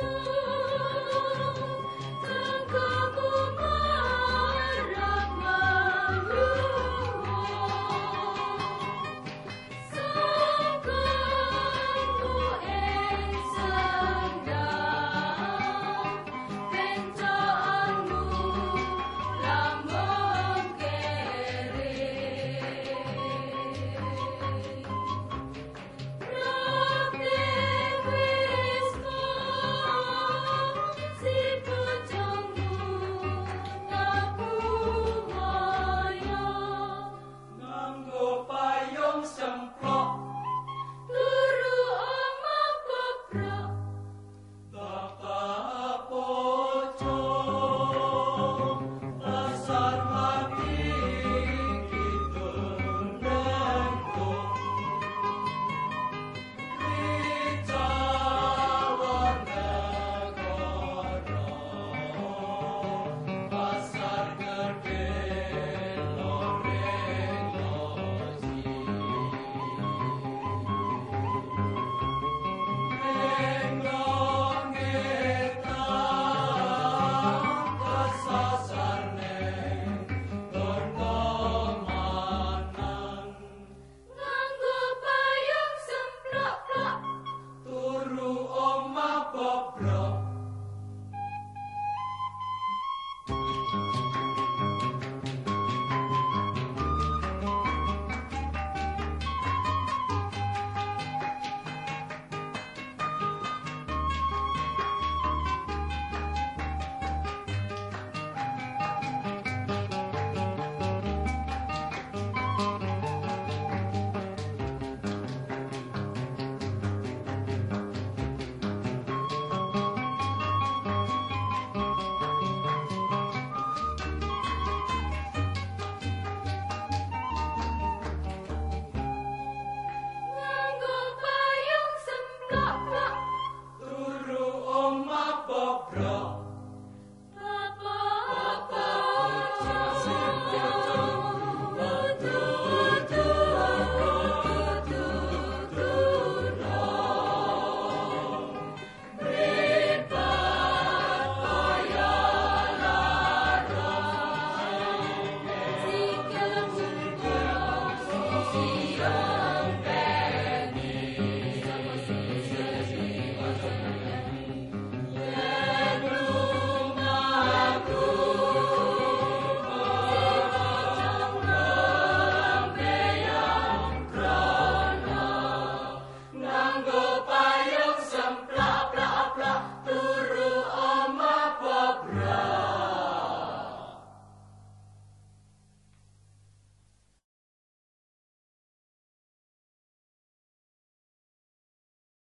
Oh.